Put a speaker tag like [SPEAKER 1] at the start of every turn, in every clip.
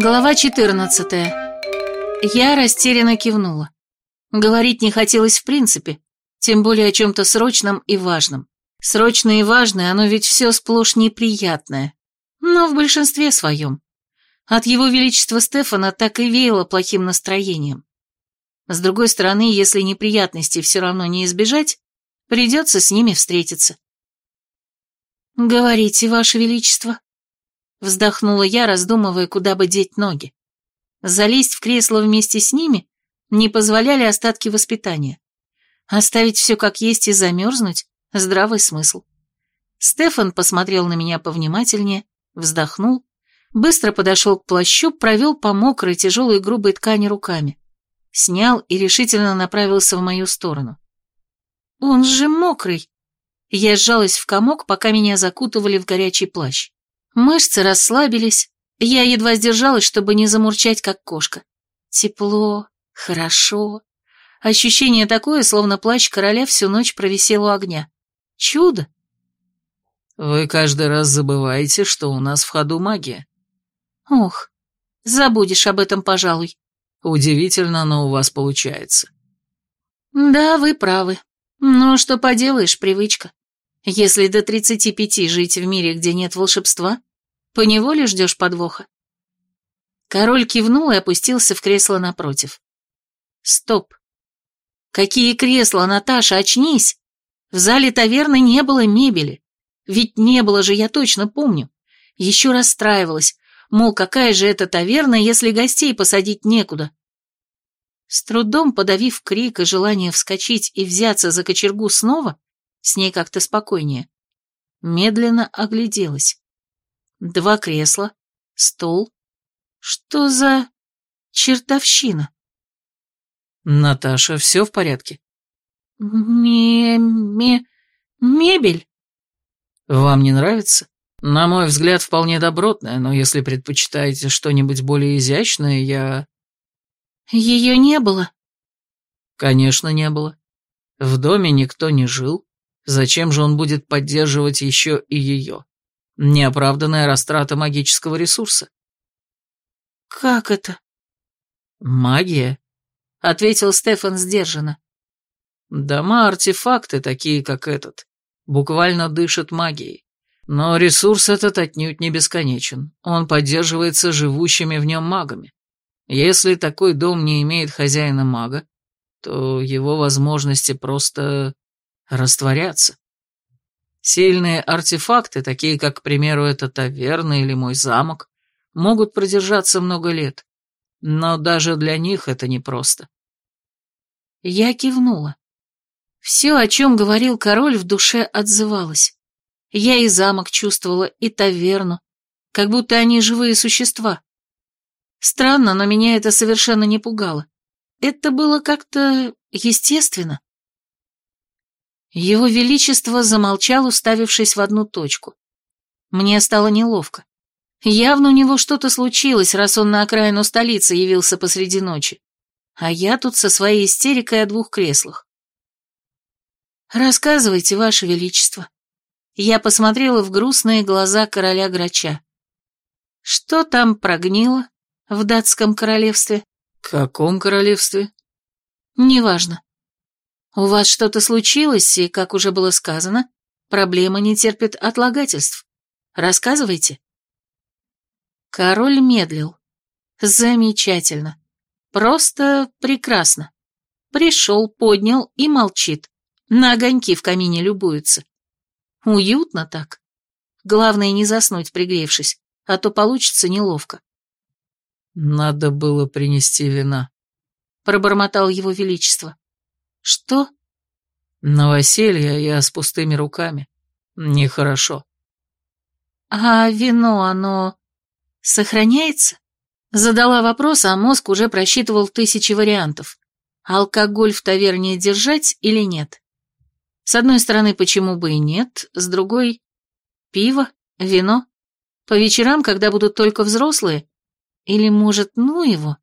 [SPEAKER 1] Глава 14. Я растерянно кивнула. Говорить не хотелось в принципе, тем более о чем-то срочном и важном. Срочное и важное, оно ведь все сплошь неприятное. Но в большинстве своем. От его величества Стефана так и веяло плохим настроением. С другой стороны, если неприятностей все равно не избежать, придется с ними встретиться. «Говорите, Ваше Величество», — вздохнула я, раздумывая, куда бы деть ноги. Залезть в кресло вместе с ними не позволяли остатки воспитания. Оставить все как есть и замерзнуть — здравый смысл. Стефан посмотрел на меня повнимательнее, вздохнул, быстро подошел к плащу, провел по мокрой, тяжелой грубой ткани руками, снял и решительно направился в мою сторону. «Он же мокрый!» Я сжалась в комок, пока меня закутывали в горячий плащ. Мышцы расслабились, я едва сдержалась, чтобы не замурчать, как кошка. Тепло, хорошо. Ощущение такое, словно плащ короля всю ночь провисел у огня. Чудо!
[SPEAKER 2] Вы каждый раз забываете, что у нас в ходу магия.
[SPEAKER 1] Ох, забудешь об этом, пожалуй.
[SPEAKER 2] Удивительно, но у вас получается.
[SPEAKER 1] Да, вы правы. Но что поделаешь, привычка. Если до тридцати пяти жить в мире, где нет волшебства, поневоле ждешь подвоха. Король кивнул и опустился в кресло напротив. Стоп. Какие кресла, Наташа, очнись! В зале таверны не было мебели. Ведь не было же, я точно помню. Еще расстраивалась, мол, какая же это таверна, если гостей посадить некуда. С трудом подавив крик и желание вскочить и взяться за кочергу снова, с ней как-то спокойнее, медленно огляделась. Два кресла, стол. Что за чертовщина?
[SPEAKER 2] Наташа, все в порядке?
[SPEAKER 1] Ме-ме... мебель?
[SPEAKER 2] Вам не нравится? На мой взгляд, вполне добротная, но если предпочитаете что-нибудь более изящное, я...
[SPEAKER 1] Ее не было?
[SPEAKER 2] Конечно, не было. В доме никто не жил. Зачем же он будет поддерживать еще и ее? Неоправданная растрата магического ресурса.
[SPEAKER 1] Как это?
[SPEAKER 2] Магия, ответил Стефан сдержанно. Дома-артефакты, такие как этот, буквально дышат магией. Но ресурс этот отнюдь не бесконечен. Он поддерживается живущими в нем магами. Если такой дом не имеет хозяина-мага, то его возможности просто растворятся. Сильные артефакты, такие как, к примеру, эта таверна или мой замок, могут продержаться много лет. Но даже для них это непросто.
[SPEAKER 1] Я кивнула. Все, о чем говорил король, в душе отзывалось. Я и замок чувствовала, и таверну, как будто они живые существа. Странно, но меня это совершенно не пугало. Это было как-то естественно. Его Величество замолчал, уставившись в одну точку. Мне стало неловко. Явно у него что-то случилось, раз он на окраину столицы явился посреди ночи. А я тут со своей истерикой о двух креслах. «Рассказывайте, Ваше Величество». Я посмотрела в грустные глаза короля Грача. «Что там прогнило?» в датском королевстве.
[SPEAKER 2] Каком королевстве?
[SPEAKER 1] Неважно. У вас что-то случилось, и, как уже было сказано, проблема не терпит отлагательств. Рассказывайте. Король медлил. Замечательно. Просто прекрасно. Пришел, поднял и молчит. На огоньки в камине любуется. Уютно так. Главное не заснуть, пригревшись, а то получится неловко.
[SPEAKER 2] «Надо было принести вина», — пробормотал его величество.
[SPEAKER 1] «Что?»
[SPEAKER 2] «Новоселье я с пустыми руками. Нехорошо».
[SPEAKER 1] «А вино, оно сохраняется?» Задала вопрос, а мозг уже просчитывал тысячи вариантов. Алкоголь в таверне держать или нет? С одной стороны, почему бы и нет, с другой — пиво, вино. По вечерам, когда будут только взрослые, или, может, ну его?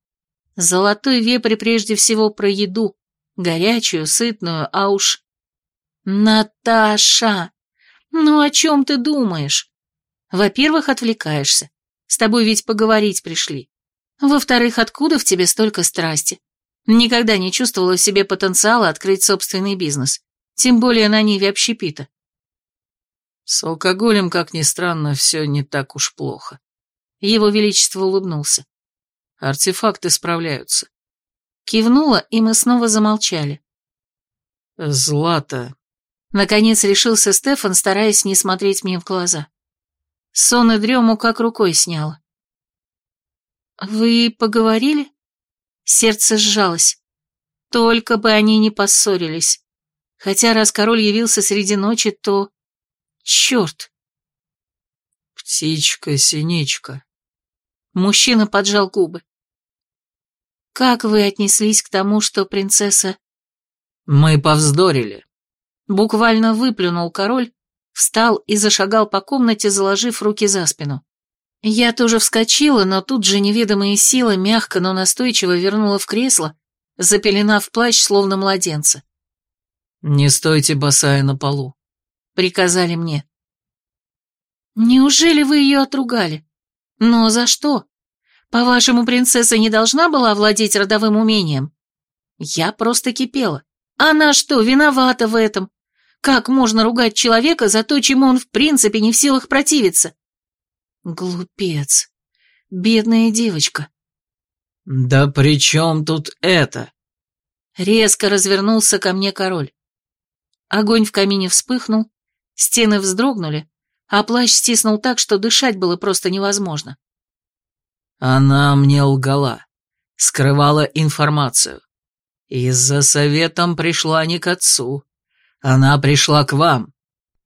[SPEAKER 1] Золотой вепрь прежде всего про еду. Горячую, сытную, а уж... Наташа! Ну о чем ты думаешь? Во-первых, отвлекаешься. С тобой ведь поговорить пришли. Во-вторых, откуда в тебе столько страсти? Никогда не чувствовала в себе потенциала открыть собственный бизнес, тем более на ниве общепита.
[SPEAKER 2] С алкоголем, как ни странно, все не так уж плохо.
[SPEAKER 1] Его Величество улыбнулся.
[SPEAKER 2] Артефакты справляются.
[SPEAKER 1] Кивнула, и мы снова замолчали.
[SPEAKER 2] Злата.
[SPEAKER 1] Наконец решился Стефан, стараясь не смотреть мне в глаза. Сон и дрему как рукой сняла. «Вы поговорили?» Сердце сжалось. Только бы они не поссорились. Хотя раз король явился среди ночи, то... Черт!
[SPEAKER 2] Птичка-синичка.
[SPEAKER 1] Мужчина поджал губы. Как вы отнеслись к тому, что принцесса...
[SPEAKER 2] Мы повздорили.
[SPEAKER 1] Буквально выплюнул король, встал и зашагал по комнате, заложив руки за спину. Я тоже вскочила, но тут же неведомые силы мягко, но настойчиво вернула в кресло, запеленав плащ, словно младенца.
[SPEAKER 2] «Не стойте босая на полу», — приказали мне.
[SPEAKER 1] «Неужели вы ее отругали? Но за что? По-вашему, принцесса не должна была овладеть родовым умением?» Я просто кипела. Она что, виновата в этом? Как можно ругать человека за то, чему он в принципе не в силах противиться? Глупец. Бедная девочка.
[SPEAKER 2] Да при чем тут это?
[SPEAKER 1] Резко развернулся ко мне король. Огонь в камине вспыхнул, стены вздрогнули, а плащ стиснул так, что дышать было просто невозможно.
[SPEAKER 2] Она мне лгала, скрывала информацию. И за советом пришла не к отцу. Она пришла к вам.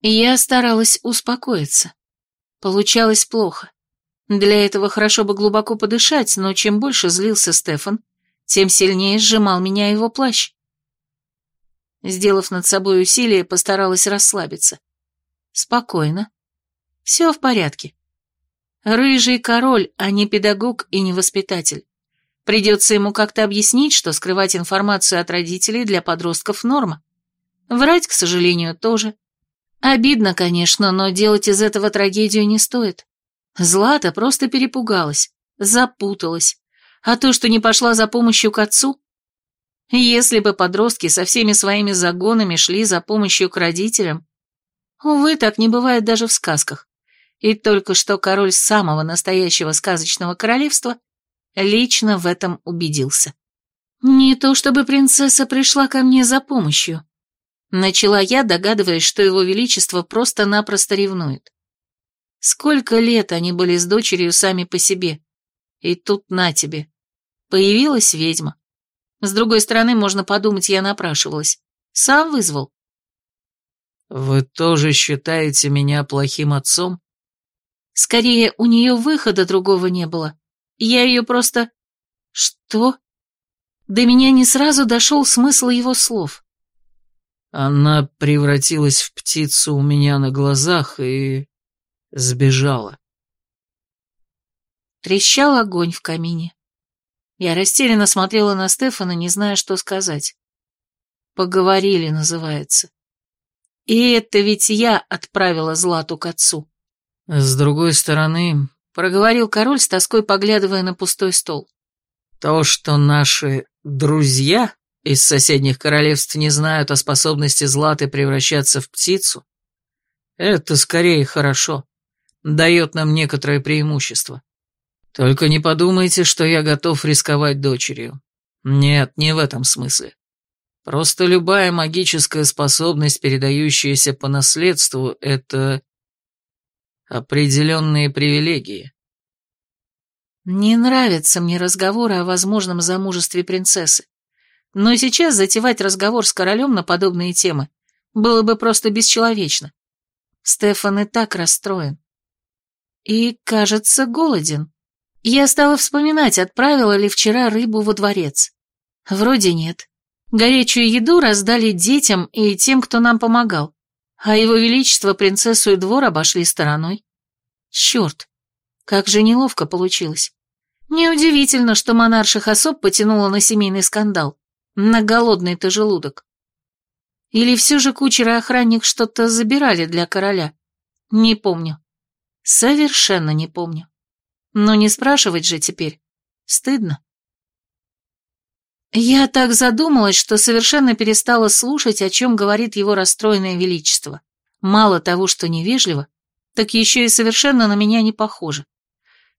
[SPEAKER 1] Я старалась успокоиться. Получалось плохо. Для этого хорошо бы глубоко подышать, но чем больше злился Стефан, тем сильнее сжимал меня его плащ. Сделав над собой усилие, постаралась расслабиться. Спокойно. Все в порядке. Рыжий король, а не педагог и не воспитатель. Придется ему как-то объяснить, что скрывать информацию от родителей для подростков норма. Врать, к сожалению, тоже. Обидно, конечно, но делать из этого трагедию не стоит. Злата просто перепугалась, запуталась. А то, что не пошла за помощью к отцу... Если бы подростки со всеми своими загонами шли за помощью к родителям... Увы, так не бывает даже в сказках. И только что король самого настоящего сказочного королевства лично в этом убедился. Не то чтобы принцесса пришла ко мне за помощью. Начала я, догадываясь, что его величество просто-напросто ревнует. Сколько лет они были с дочерью сами по себе. И тут на тебе. Появилась ведьма. С другой стороны, можно подумать, я напрашивалась. Сам вызвал.
[SPEAKER 2] «Вы тоже считаете меня плохим отцом?»
[SPEAKER 1] Скорее, у нее выхода другого не было. Я ее просто... Что? До меня не сразу дошел смысл его слов.
[SPEAKER 2] Она превратилась в птицу у меня на глазах и... сбежала.
[SPEAKER 1] Трещал огонь в камине. Я растерянно смотрела на Стефана, не зная, что сказать. «Поговорили» называется. И это ведь я отправила Злату к отцу.
[SPEAKER 2] С другой стороны, проговорил король с тоской, поглядывая на пустой стол. То, что наши друзья из соседних королевств не знают о способности Златы превращаться в птицу, это скорее хорошо, дает нам некоторое преимущество. Только не подумайте, что я готов рисковать дочерью. Нет, не в этом смысле. Просто любая магическая способность, передающаяся по наследству, это определенные привилегии.
[SPEAKER 1] Не нравятся мне разговоры о возможном замужестве принцессы. Но сейчас затевать разговор с королем на подобные темы было бы просто бесчеловечно. Стефан и так расстроен. И, кажется, голоден. Я стала вспоминать, отправила ли вчера рыбу во дворец. Вроде нет. Горячую еду раздали детям и тем, кто нам помогал а его величество принцессу и двор обошли стороной. Черт, как же неловко получилось. Неудивительно, что монарших особ потянуло на семейный скандал, на голодный-то желудок. Или все же кучер и охранник что-то забирали для короля? Не помню. Совершенно не помню. Но не спрашивать же теперь. Стыдно. Я так задумалась, что совершенно перестала слушать, о чем говорит его расстроенное величество. Мало того, что невежливо, так еще и совершенно на меня не похоже.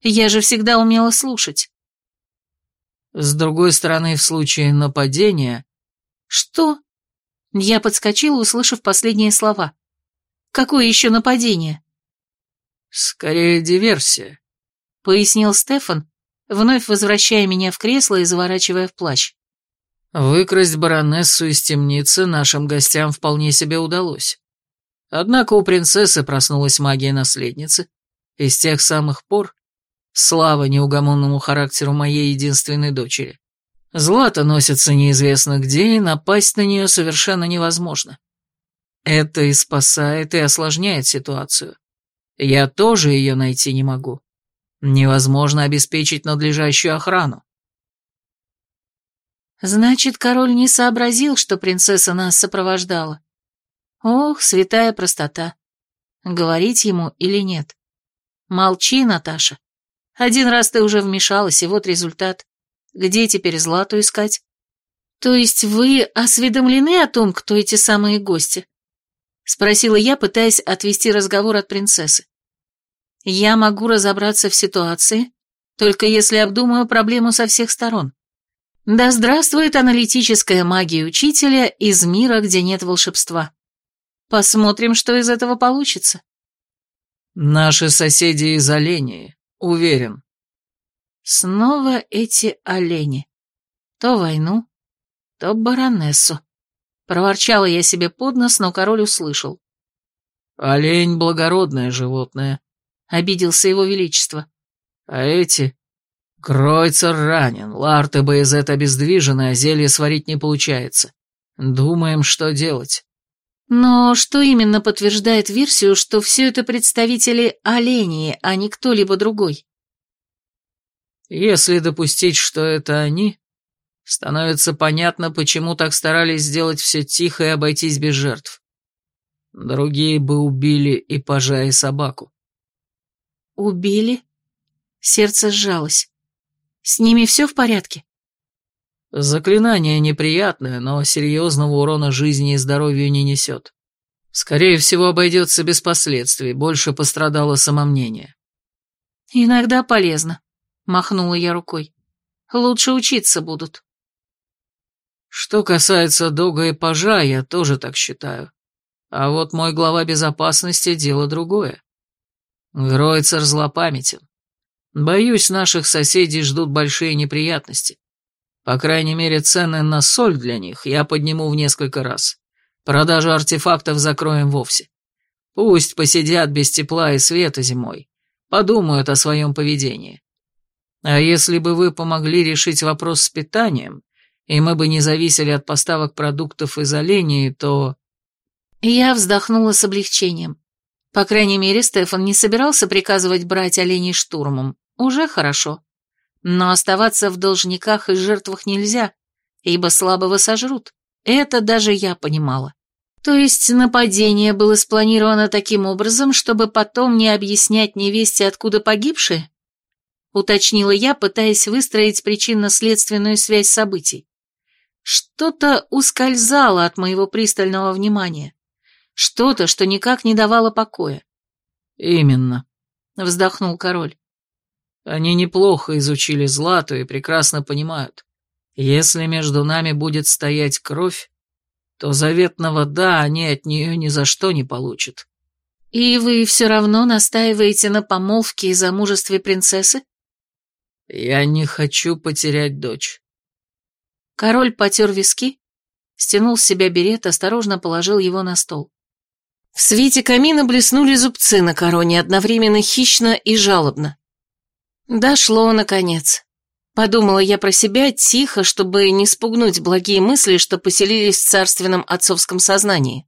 [SPEAKER 1] Я же всегда умела слушать.
[SPEAKER 2] С другой стороны, в случае нападения...
[SPEAKER 1] Что? Я подскочила, услышав последние слова. Какое еще нападение?
[SPEAKER 2] Скорее диверсия,
[SPEAKER 1] пояснил Стефан, вновь возвращая меня в кресло и заворачивая в плащ.
[SPEAKER 2] Выкрасть баронессу из темницы нашим гостям вполне себе удалось. Однако у принцессы проснулась магия наследницы, и с тех самых пор, слава неугомонному характеру моей единственной дочери, Злата носится неизвестно где, и напасть на нее совершенно невозможно. Это и спасает, и осложняет ситуацию. Я тоже ее найти не могу. Невозможно обеспечить надлежащую охрану.
[SPEAKER 1] Значит, король не сообразил, что принцесса нас сопровождала. Ох, святая простота. Говорить ему или нет? Молчи, Наташа. Один раз ты уже вмешалась, и вот результат. Где теперь Злату искать? То есть вы осведомлены о том, кто эти самые гости? Спросила я, пытаясь отвести разговор от принцессы. Я могу разобраться в ситуации, только если обдумаю проблему со всех сторон. Да здравствует аналитическая магия учителя из мира, где нет волшебства. Посмотрим, что из этого получится.
[SPEAKER 2] Наши соседи из оленей, уверен.
[SPEAKER 1] Снова эти олени. То войну, то баронессу. Проворчала я себе под нос, но король услышал.
[SPEAKER 2] Олень — благородное животное.
[SPEAKER 1] Обиделся его величество.
[SPEAKER 2] А эти... Кройцер ранен, Ларте Боязет обездвижены, а зелье сварить не получается. Думаем, что делать.
[SPEAKER 1] Но что именно подтверждает версию, что все это представители оленей, а не кто-либо другой?
[SPEAKER 2] Если допустить, что это они, становится понятно, почему так старались сделать все тихо и обойтись без жертв. Другие бы убили и пажа, и собаку.
[SPEAKER 1] Убили? Сердце сжалось. С ними все в порядке?
[SPEAKER 2] Заклинание неприятное, но серьезного урона жизни и здоровью не несет. Скорее всего, обойдется без последствий, больше пострадало самомнение.
[SPEAKER 1] Иногда полезно. Махнула я рукой. Лучше учиться будут.
[SPEAKER 2] Что касается Дога и Пажа, я тоже так считаю. А вот мой глава безопасности — дело другое. Гройцер злопамятен. Боюсь, наших соседей ждут большие неприятности. По крайней мере, цены на соль для них я подниму в несколько раз. Продажу артефактов закроем вовсе. Пусть посидят без тепла и света зимой. Подумают о своем поведении. А если бы вы помогли решить вопрос с питанием, и мы бы не зависели от поставок продуктов из оленей, то...»
[SPEAKER 1] Я вздохнула с облегчением. По крайней мере, Стефан не собирался приказывать брать оленей штурмом. Уже хорошо. Но оставаться в должниках и жертвах нельзя, ибо слабого сожрут. Это даже я понимала. То есть нападение было спланировано таким образом, чтобы потом не объяснять невесте, откуда погибшие? уточнила я, пытаясь выстроить причинно-следственную связь событий. Что-то ускользало от моего пристального внимания. Что-то, что никак не давало покоя.
[SPEAKER 2] «Именно», —
[SPEAKER 1] вздохнул король.
[SPEAKER 2] «Они неплохо изучили Злату и прекрасно понимают. Если между нами будет стоять кровь, то заветного «да» они от нее ни за что не получат».
[SPEAKER 1] «И вы все равно настаиваете на помолвке и замужестве принцессы?»
[SPEAKER 2] «Я не хочу потерять дочь».
[SPEAKER 1] Король потер виски, стянул с себя берет, осторожно положил его на стол. В свете камина блеснули зубцы на короне, одновременно хищно и жалобно. Дошло, наконец. Подумала я про себя тихо, чтобы не спугнуть благие мысли, что поселились в царственном отцовском сознании.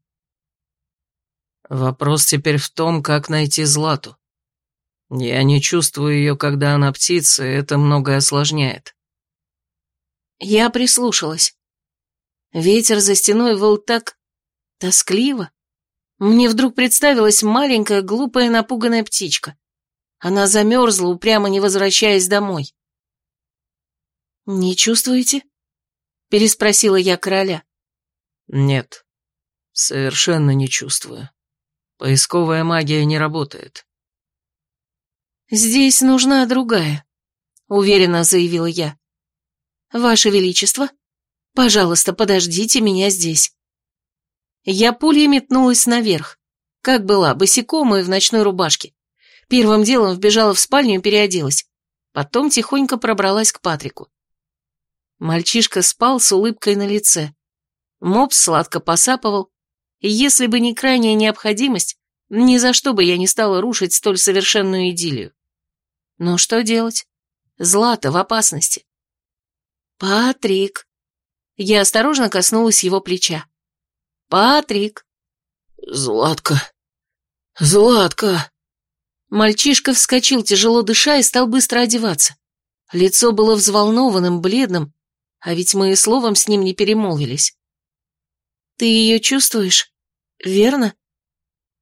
[SPEAKER 2] Вопрос теперь в том, как найти Злату. Я не чувствую ее, когда она птица, и это многое осложняет.
[SPEAKER 1] Я прислушалась. Ветер за стеной выл так тоскливо. Мне вдруг представилась маленькая, глупая, напуганная птичка. Она замерзла, упрямо не возвращаясь домой. «Не чувствуете?» — переспросила я короля.
[SPEAKER 2] «Нет, совершенно не чувствую. Поисковая магия не работает».
[SPEAKER 1] «Здесь нужна другая», — уверенно заявила я. «Ваше Величество, пожалуйста, подождите меня здесь». Я пулей метнулась наверх, как была, босиком и в ночной рубашке. Первым делом вбежала в спальню и переоделась. Потом тихонько пробралась к Патрику. Мальчишка спал с улыбкой на лице. Мопс сладко посапывал, если бы не крайняя необходимость, ни за что бы я не стала рушить столь совершенную идиллию. Но что делать? Злата в опасности. «Патрик!» Я осторожно коснулась его плеча. «Патрик!»
[SPEAKER 2] «Златка! Златка!»
[SPEAKER 1] Мальчишка вскочил, тяжело дыша, и стал быстро одеваться. Лицо было взволнованным, бледным, а ведь мы и словом с ним не перемолвились. «Ты ее чувствуешь? Верно?»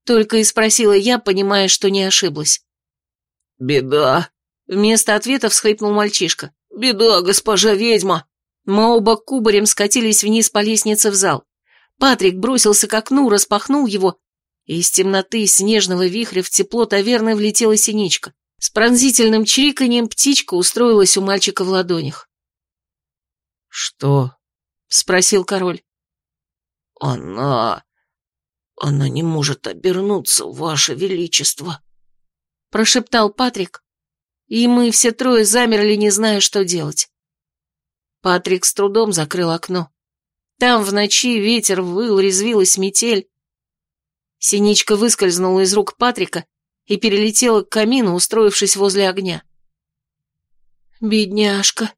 [SPEAKER 1] Только и спросила я, понимая, что не ошиблась.
[SPEAKER 2] «Беда!»
[SPEAKER 1] Вместо ответа всхлипнул мальчишка.
[SPEAKER 2] «Беда, госпожа ведьма!»
[SPEAKER 1] Мы оба кубарем скатились вниз по лестнице в зал. Патрик бросился к окну, распахнул его, из темноты снежного вихря в тепло таверны влетела синичка. С пронзительным чириканьем птичка устроилась у мальчика в ладонях.
[SPEAKER 2] «Что?»
[SPEAKER 1] — спросил король.
[SPEAKER 2] «Она... она не может обернуться, ваше величество», —
[SPEAKER 1] прошептал Патрик, и мы все трое замерли, не зная, что делать. Патрик с трудом закрыл окно. Там в ночи ветер выл, резвилась метель. Синичка выскользнула из рук Патрика и перелетела к камину, устроившись возле огня. Бедняжка.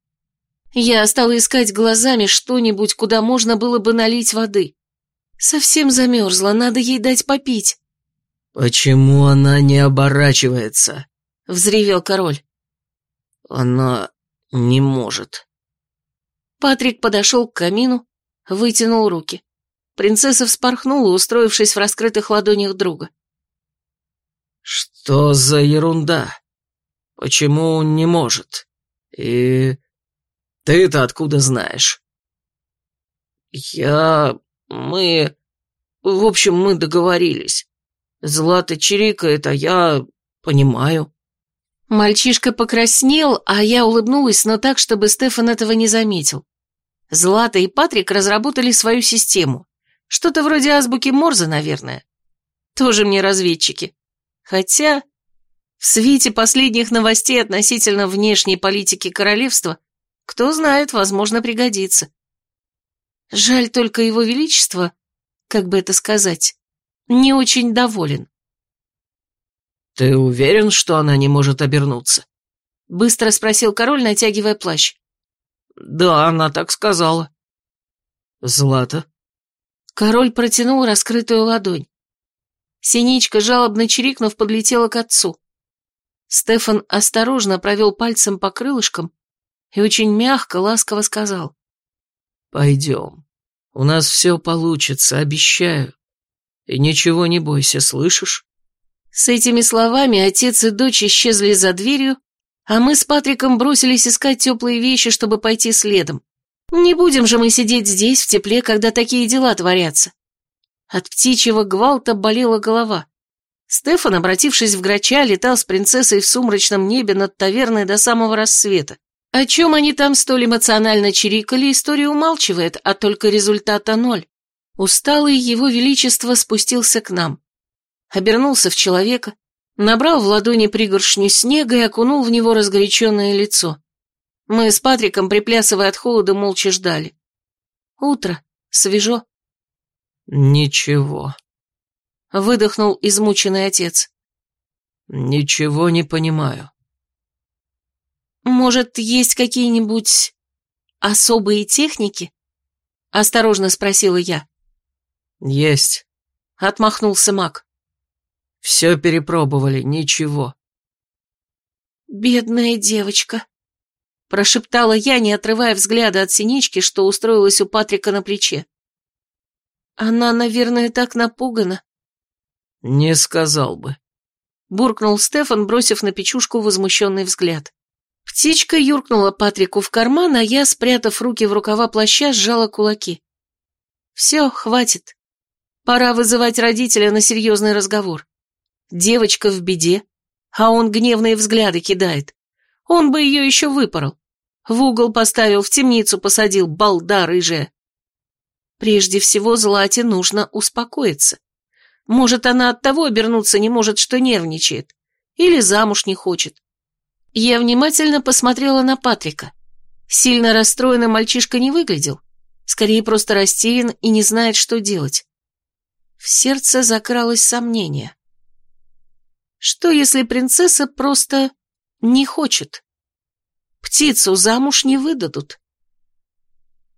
[SPEAKER 1] Я стала искать глазами что-нибудь, куда можно было бы налить воды. Совсем замерзла, надо ей дать попить.
[SPEAKER 2] «Почему она не оборачивается?»
[SPEAKER 1] — взревел король.
[SPEAKER 2] «Она не может».
[SPEAKER 1] Патрик подошел к камину, вытянул руки. Принцесса вспорхнула, устроившись в раскрытых ладонях друга.
[SPEAKER 2] «Что за ерунда? Почему не может? И ты-то откуда знаешь?» «Я... мы... В общем, мы договорились. Злата чирикает, а я... понимаю».
[SPEAKER 1] Мальчишка покраснел, а я улыбнулась, но так, чтобы Стефан этого не заметил. Злата и Патрик разработали свою систему. Что-то вроде азбуки Морзе, наверное. Тоже мне разведчики. Хотя, в свете последних новостей относительно внешней политики королевства, кто знает, возможно, пригодится. Жаль только его величество, как бы это сказать, не очень доволен.
[SPEAKER 2] «Ты уверен, что она не может обернуться?»
[SPEAKER 1] Быстро спросил король, натягивая плащ.
[SPEAKER 2] Да, она так сказала. Злата.
[SPEAKER 1] Король протянул раскрытую ладонь. Синичка, жалобно чирикнув, подлетела к отцу. Стефан осторожно провел пальцем по крылышкам и очень мягко, ласково сказал.
[SPEAKER 2] «Пойдем. У нас все получится, обещаю. И ничего не бойся, слышишь?»
[SPEAKER 1] С этими словами отец и дочь исчезли за дверью, а мы с Патриком бросились искать теплые вещи, чтобы пойти следом. Не будем же мы сидеть здесь в тепле, когда такие дела творятся. От птичьего гвалта болела голова. Стефан, обратившись в грача, летал с принцессой в сумрачном небе над таверной до самого рассвета. О чем они там столь эмоционально чирикали, история умалчивает, а только результата ноль. Усталый его величество спустился к нам. Обернулся в человека, набрал в ладони пригоршню снега и окунул в него разгоряченное лицо. Мы с Патриком, приплясывая от холода, молча ждали. Утро, свежо.
[SPEAKER 2] «Ничего», —
[SPEAKER 1] выдохнул измученный отец.
[SPEAKER 2] «Ничего не понимаю».
[SPEAKER 1] «Может, есть какие-нибудь особые техники?» — осторожно спросила я.
[SPEAKER 2] «Есть», — отмахнулся маг. Все перепробовали, ничего.
[SPEAKER 1] «Бедная девочка», — прошептала я, не отрывая взгляда от синички, что устроилась у Патрика на плече. «Она, наверное, так напугана».
[SPEAKER 2] «Не сказал бы», —
[SPEAKER 1] буркнул Стефан, бросив на печушку возмущенный взгляд. Птичка юркнула Патрику в карман, а я, спрятав руки в рукава плаща, сжала кулаки. Все, хватит. Пора вызывать родителя на серьезный разговор. Девочка в беде, а он гневные взгляды кидает. Он бы ее еще выпорол. В угол поставил, в темницу посадил, балда рыжая. Прежде всего, Злате нужно успокоиться. Может, она от того обернуться не может, что нервничает. Или замуж не хочет. Я внимательно посмотрела на Патрика. Сильно расстроенный мальчишка не выглядел. Скорее, просто растерян и не знает, что делать. В сердце закралось сомнение. Что, если принцесса просто не хочет? Птицу замуж не выдадут.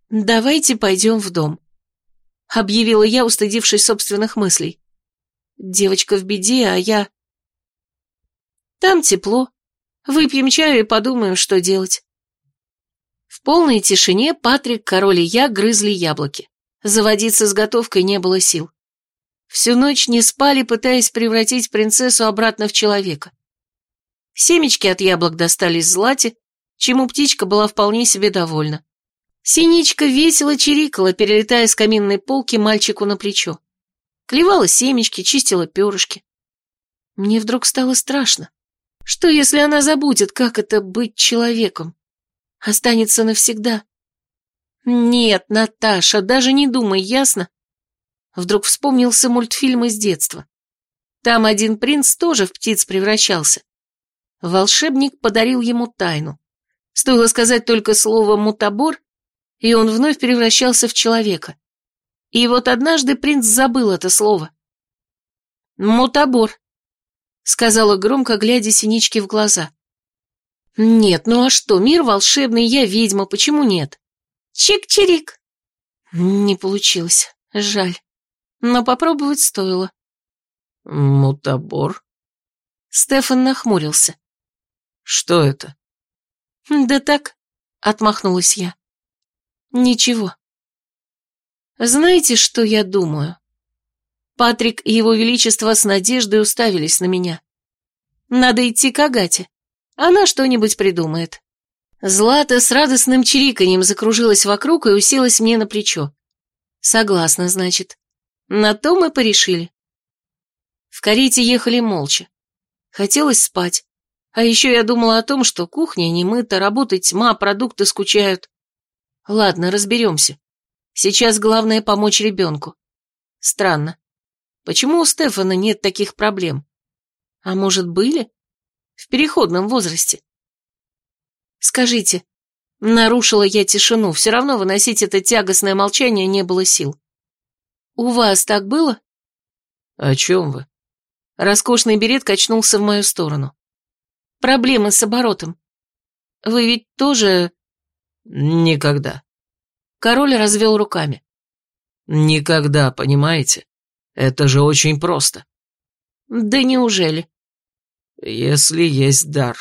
[SPEAKER 1] «Давайте пойдем в дом», — объявила я, устыдившись собственных мыслей. «Девочка в беде, а я...» «Там тепло. Выпьем чаю и подумаем, что делать». В полной тишине Патрик, король и я грызли яблоки. Заводиться с готовкой не было сил. Всю ночь не спали, пытаясь превратить принцессу обратно в человека. Семечки от яблок достались Злате, чему птичка была вполне себе довольна. Синичка весело чирикала, перелетая с каминной полки мальчику на плечо. Клевала семечки, чистила перышки. Мне вдруг стало страшно. Что, если она забудет, как это быть человеком? Останется навсегда. Нет, Наташа, даже не думай, ясно? Вдруг вспомнился мультфильм из детства. Там один принц тоже в птиц превращался. Волшебник подарил ему тайну. Стоило сказать только слово «мутабор», и он вновь превращался в человека. И вот однажды принц забыл это слово. «Мутабор», — сказала громко, глядя синичке в глаза. «Нет, ну а что, мир волшебный, я ведьма, почему нет?» «Чик-чирик». Не получилось, жаль но попробовать стоило.
[SPEAKER 2] «Мутабор?»
[SPEAKER 1] Стефан нахмурился.
[SPEAKER 2] «Что это?»
[SPEAKER 1] «Да так», — отмахнулась я. «Ничего. Знаете, что я думаю?» Патрик и его величество с надеждой уставились на меня. «Надо идти к Агате. Она что-нибудь придумает». Злата с радостным чириканьем закружилась вокруг и уселась мне на плечо. «Согласна, значит. На то мы порешили. В карете ехали молча. Хотелось спать. А еще я думала о том, что кухня не мыта, работы тьма, продукты скучают. Ладно, разберемся. Сейчас главное помочь ребенку. Странно. Почему у Стефана нет таких проблем? А может, были? В переходном возрасте. Скажите, нарушила я тишину, все равно выносить это тягостное молчание не было сил. «У вас так было?»
[SPEAKER 2] «О чем вы?»
[SPEAKER 1] Роскошный берет качнулся в мою сторону. «Проблемы с оборотом. Вы ведь тоже...»
[SPEAKER 2] «Никогда».
[SPEAKER 1] Король развел руками.
[SPEAKER 2] «Никогда, понимаете? Это же очень просто».
[SPEAKER 1] «Да неужели?»
[SPEAKER 2] «Если есть дар».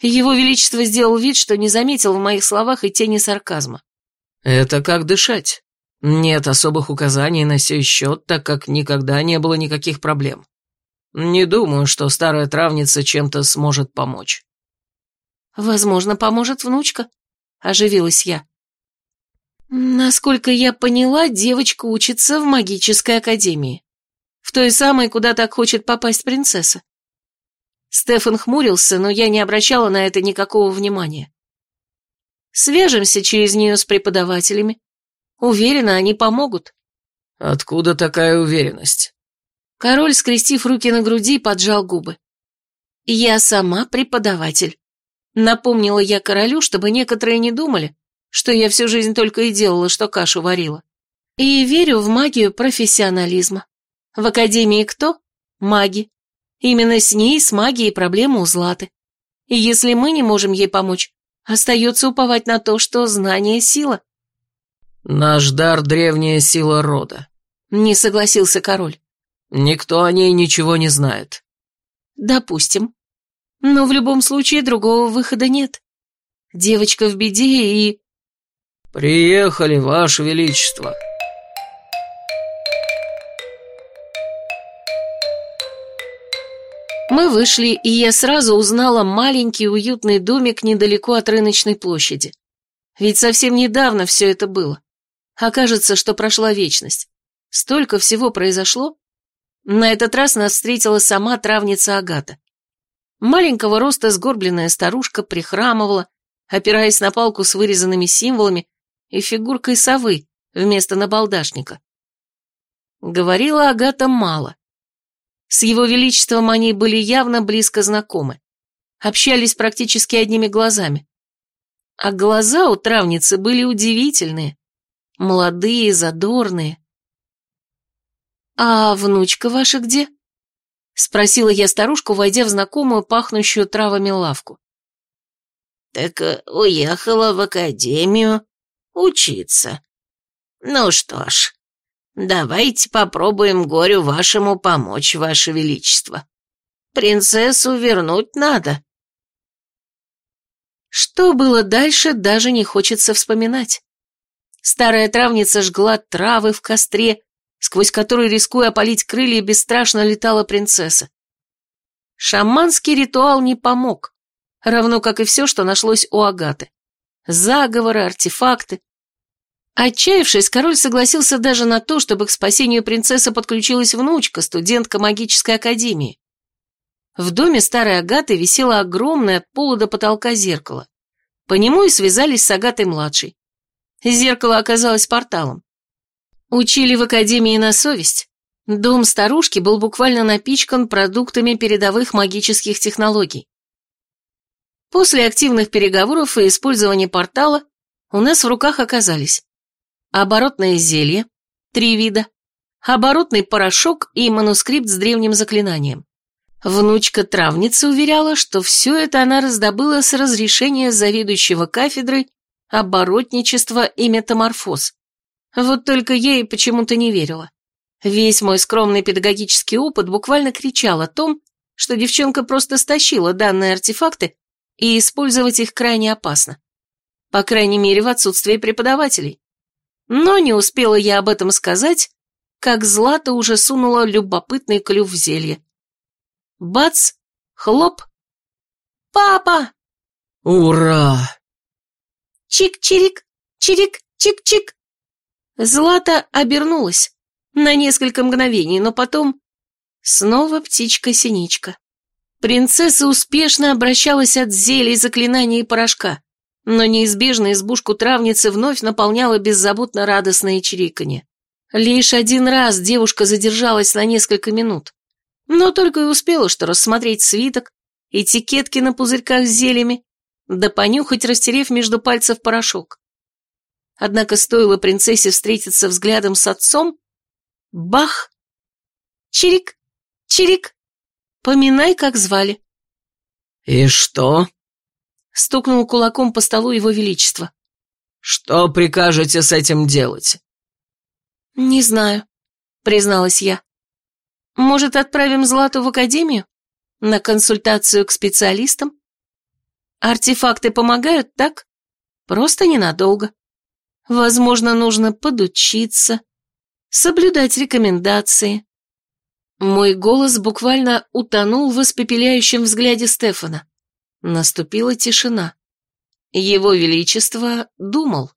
[SPEAKER 1] Его Величество сделал вид, что не заметил в моих словах и тени сарказма.
[SPEAKER 2] «Это как дышать. Нет особых указаний на сей счет, так как никогда не было никаких проблем. Не думаю, что старая травница чем-то сможет помочь.
[SPEAKER 1] Возможно, поможет внучка, оживилась я. Насколько я поняла, девочка учится в магической академии. В той самой, куда так хочет попасть принцесса. Стефан хмурился, но я не обращала на это никакого внимания. Свяжемся через нее с преподавателями, Уверена, они помогут.
[SPEAKER 2] Откуда такая уверенность?
[SPEAKER 1] Король, скрестив руки на груди, поджал губы. Я сама преподаватель. Напомнила я королю, чтобы некоторые не думали, что я всю жизнь только и делала, что кашу варила. И верю в магию профессионализма. В академии кто? Маги. Именно с ней, с магией, проблемы у Златы. И если мы не можем ей помочь, остается уповать на то, что знание – сила.
[SPEAKER 2] «Наш дар — древняя сила рода», —
[SPEAKER 1] не согласился король.
[SPEAKER 2] «Никто о ней ничего не знает».
[SPEAKER 1] «Допустим. Но в любом случае другого выхода нет. Девочка в беде и...»
[SPEAKER 2] «Приехали, Ваше Величество»,
[SPEAKER 1] Мы вышли, и я сразу узнала маленький уютный домик недалеко от рыночной площади. Ведь совсем недавно все это было. Окажется, что прошла вечность. Столько всего произошло. На этот раз нас встретила сама травница Агата. Маленького роста сгорбленная старушка прихрамывала, опираясь на палку с вырезанными символами и фигуркой совы вместо набалдашника. Говорила Агата мало. С его величеством они были явно близко знакомы. Общались практически одними глазами. А глаза у травницы были удивительные. Молодые, задорные. «А внучка ваша где?» Спросила я старушку, войдя в знакомую, пахнущую травами лавку.
[SPEAKER 3] «Так э, уехала в академию учиться. Ну что ж, давайте попробуем горю вашему помочь, ваше величество. Принцессу вернуть надо».
[SPEAKER 1] Что было дальше, даже не хочется вспоминать. Старая травница жгла травы в костре, сквозь который, рискуя опалить крылья, бесстрашно летала принцесса. Шаманский ритуал не помог, равно как и все, что нашлось у Агаты. Заговоры, артефакты. Отчаявшись, король согласился даже на то, чтобы к спасению принцессы подключилась внучка, студентка магической академии. В доме старой Агаты висело огромное от пола до потолка зеркало. По нему и связались с Агатой-младшей. Зеркало оказалось порталом. Учили в академии на совесть. Дом старушки был буквально напичкан продуктами передовых магических технологий. После активных переговоров и использования портала у нас в руках оказались оборотное зелье, три вида, оборотный порошок и манускрипт с древним заклинанием. Внучка травницы уверяла, что все это она раздобыла с разрешения заведующего кафедрой оборотничества и метаморфоз. Вот только ей почему-то не верила. Весь мой скромный педагогический опыт буквально кричал о том, что девчонка просто стащила данные артефакты, и использовать их крайне опасно. По крайней мере, в отсутствии преподавателей. Но не успела я об этом сказать, как Злата уже сунула любопытный клюв в зелье. Бац! Хлоп! «Папа!»
[SPEAKER 2] «Ура!»
[SPEAKER 1] Чик-чирик, чирик, чик-чик. Злата обернулась на несколько мгновений, но потом снова птичка-синичка. Принцесса успешно обращалась от зелий, заклинаний и порошка, но неизбежно избушку травницы вновь наполняла беззаботно радостное чириканье. Лишь один раз девушка задержалась на несколько минут, но только и успела что рассмотреть свиток, этикетки на пузырьках с зельями, да понюхать, растерев между пальцев порошок. Однако стоило принцессе встретиться взглядом с отцом, бах! Чирик, чирик, поминай, как звали.
[SPEAKER 2] «И что?»
[SPEAKER 1] — стукнул кулаком по столу его величество.
[SPEAKER 2] «Что прикажете с этим делать?»
[SPEAKER 1] «Не знаю», — призналась я. «Может, отправим Злату в академию? На консультацию к специалистам? Артефакты помогают, так? Просто ненадолго. Возможно, нужно подучиться, соблюдать рекомендации. Мой голос буквально утонул в испепеляющем взгляде Стефана. Наступила тишина. Его Величество думал.